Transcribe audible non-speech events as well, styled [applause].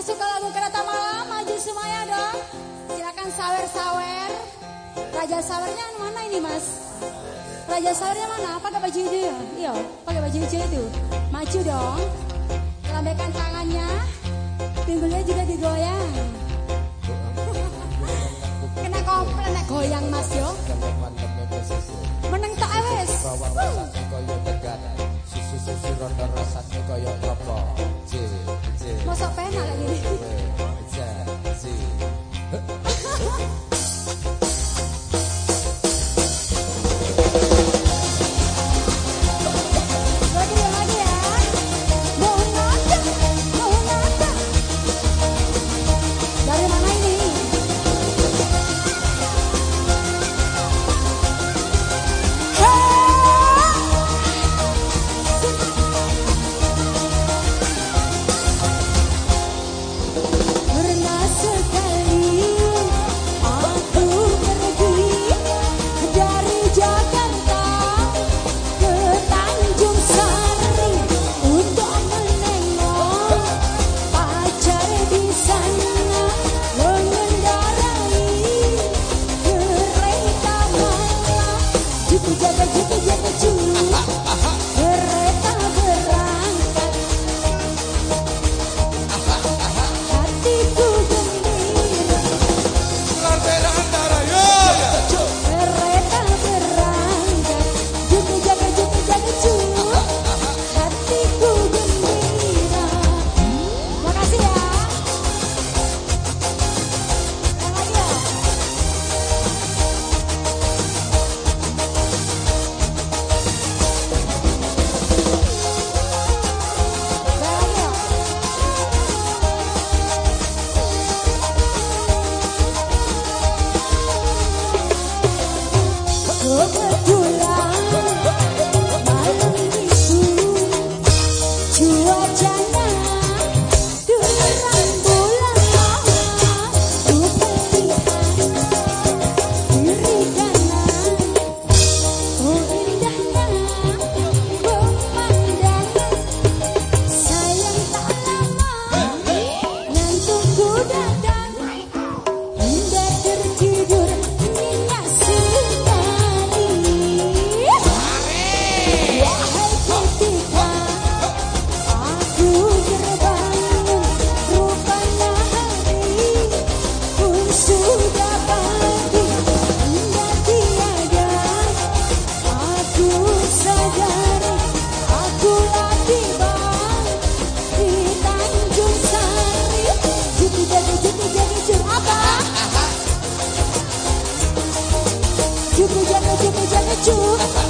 suka lagu kereta malam maju semuanya dong. Silakan sawer-sawer. Raja sawernya mana ini mas? Raja sawernya mana? Pakai baju hijau ya? Iya, pakai baju hijau itu. Maju dong. Lambaikan tangannya. Timbulnya juga digoyang. [laughs] Kena komplain nek goyang mas yo. Meneng tak wes. Susu-susu rasane kopo Masa penak lagi nih. 一个一个 but 救